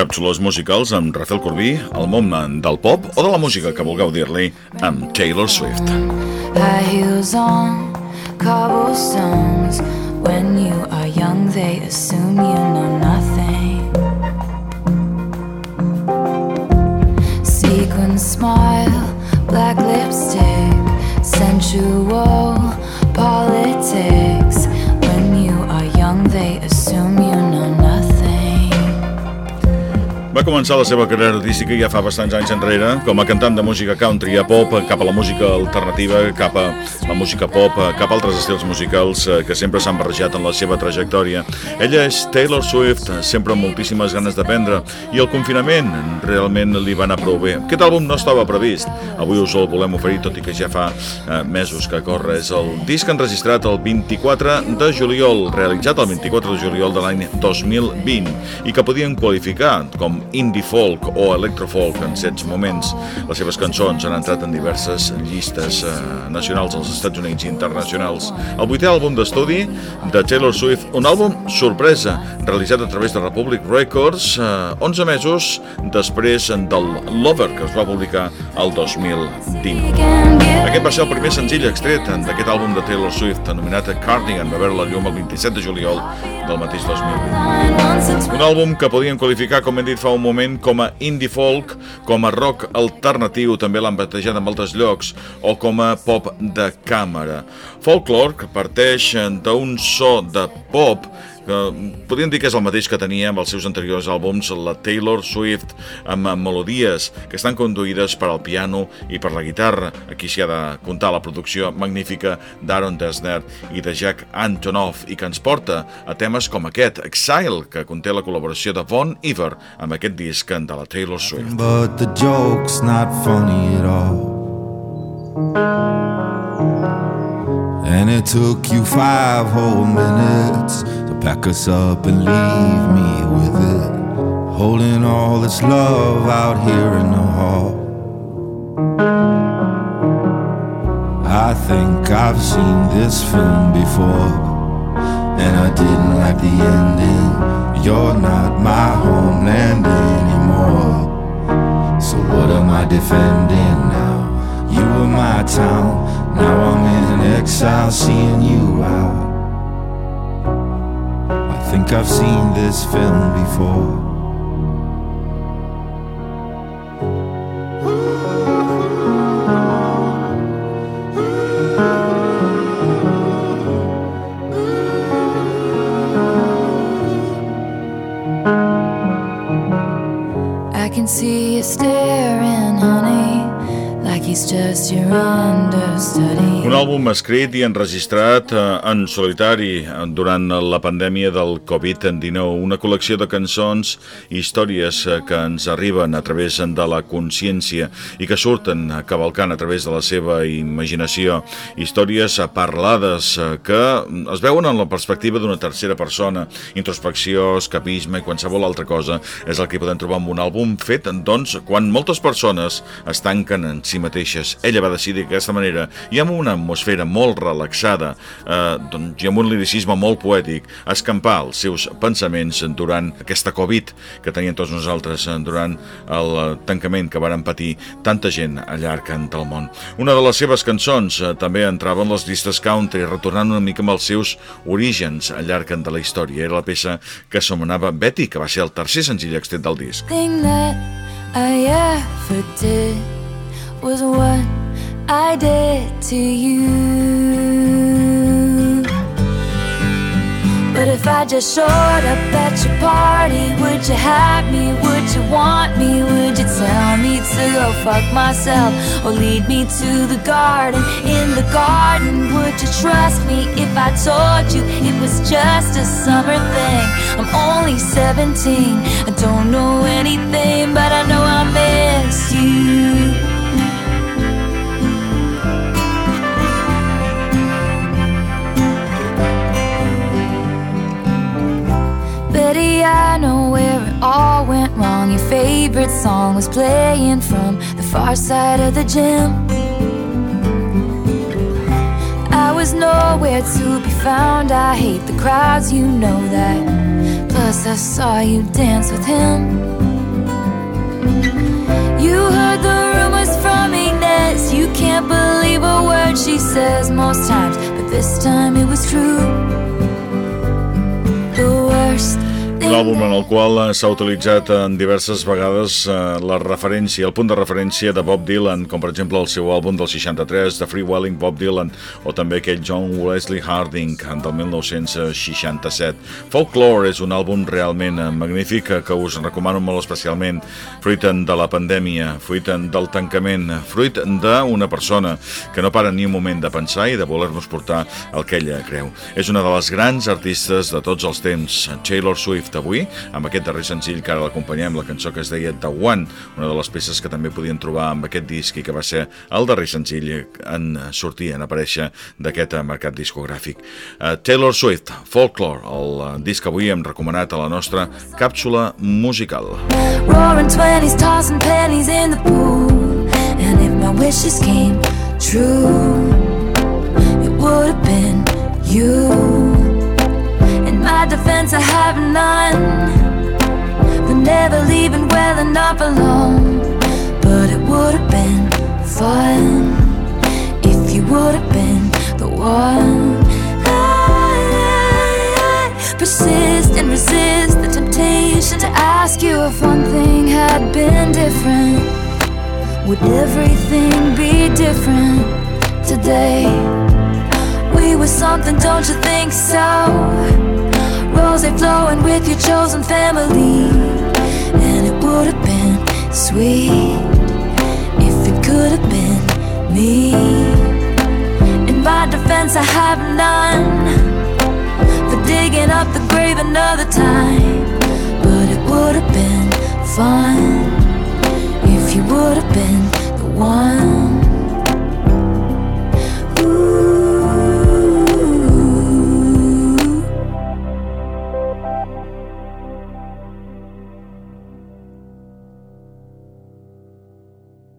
Càpsules musicals amb Rafael Corbí, el món del pop o de la música que vulgueu dir-li amb Taylor Swift. High heels on cobblestones When you are young they assume you know nothing Sequin smile, black lipstick Sensual Va començar la seva carrera artística ja fa bastants anys enrere com a cantant de música country a pop, cap a la música alternativa, cap a la música pop, cap a altres estils musicals eh, que sempre s'han barrejat en la seva trajectòria. Ella és Taylor Swift, sempre amb moltíssimes ganes d'aprendre, i el confinament realment li va anar prou bé. Aquest àlbum no estava previst, avui us el volem oferir, tot i que ja fa eh, mesos que corre. És el disc enregistrat el 24 de juliol, realitzat el 24 de juliol de l'any 2020, i que podien qualificar com indie folk o electrofolk en certs moments. Les seves cançons han entrat en diverses llistes eh, nacionals als Estats Units i internacionals. El vuitè àlbum d'estudi de Taylor Swift, un àlbum sorpresa, realitzat a través de Republic Records eh, 11 mesos després del Lover, que es va publicar el 2019. Aquest va ser el primer senzill extret d'aquest àlbum de Taylor Swift, anomenat Cardigan, va veure la llum el 27 de juliol del mateix 2020. Un àlbum que podien qualificar, com hem dit fa un moment, com a indie folk, com a rock alternatiu, també l'han batejat en altres llocs, o com a pop de càmera. Folklore, parteix d'un so de pop que podríem dir que és el mateix que tenia amb els seus anteriors àlbums, la Taylor Swift, amb melodies que estan conduïdes per al piano i per la guitarra. Aquí s'hi ha de comptar la producció magnífica d'Aaron Dessner i de Jack Antonoff i que ens porta a temes com aquest, Exile, que conté la col·laboració de Von Iver amb aquest disc de la Taylor Swift. But the joke's not funny at all. And it took you five whole minutes pack us up and leave me with it. Holding all this love out here in the hall. I think I've seen this film before, and I didn't like the ending. You're not my homeland anymore. So what am I defending now? You were my town, now I'm in exile, seeing you out. Think I've seen this film before. I can see you staring, Un àlbum escrit i enregistrat eh, en solitari eh, durant la pandèmia del Covid-19, una col·lecció de cançons i històries eh, que ens arriben a través de la consciència i que surten cavalcant a través de la seva imaginació. Històries parlades que es veuen en la perspectiva d'una tercera persona, introspecció, escapisme i qualsevol altra cosa és el que podem trobar en un àlbum fet, doncs, quan moltes persones es tanquen en si mateixes. Ella va decidir d'aquesta manera i amb una atmosfera molt relaxada eh, doncs, i amb un liricisme molt poètic escampar els seus pensaments durant aquesta Covid que tenien tots nosaltres eh, durant el eh, tancament que varen patir tanta gent al llarg del món. Una de les seves cançons eh, també entrava en les llistes country, retornant una mica amb els seus orígens al llarg de la història. Era la peça que s'anomenava Betty, que va ser el tercer senzill extret del disc. I ever did was what I did to you. But if I just showed up at your party, would you have me? Would you want me? Would you tell me to go fuck myself or lead me to the garden? In the garden, would you trust me if I told you it was just a summer thing? I'm only 17, I don't know anything, but I know I miss favorite song was playing from the far side of the gym. I was nowhere to be found. I hate the crowds, you know that. Plus, I saw you dance with him. You heard the rumors from Inez. You can't believe a word she says most times, but this time it was true. Un àlbum en el qual eh, s'ha utilitzat en diverses vegades eh, la referència, el punt de referència de Bob Dylan, com per exemple el seu àlbum del 63, de Free Welling Bob Dylan, o també aquell John Wesley Harding del 1967. Folklore és un àlbum realment eh, magnífic que us recomano molt especialment, fruit de la pandèmia, fruit del tancament, fruit d'una persona que no para ni un moment de pensar i de voler-nos portar el que ella creu. És una de les grans artistes de tots els temps, Taylor Swift, avui, amb aquest darrer senzill que ara l'acompanyem, la cançó que es deia The One, una de les peces que també podien trobar amb aquest disc i que va ser el darrer senzill en sortir, en aparèixer d'aquest mercat discogràfic. Uh, Taylor Swift, Folklore, el disc que avui hem recomanat a la nostra càpsula musical. Roaring twenties, tossing pennies in the pool. And if my wishes came true, it would have been you. I have none. For never leaving well enough alone. But it would have been fun if you would have been the one. I persist and resist the temptation to ask you if one thing had been different. Would everything be different today? We were something, don't you think so? Rose flowing with your chosen family. And it would have been sweet if it could have been me. In my defense, I have none for digging up the grave another time. But it would have been fun if you would have been the one.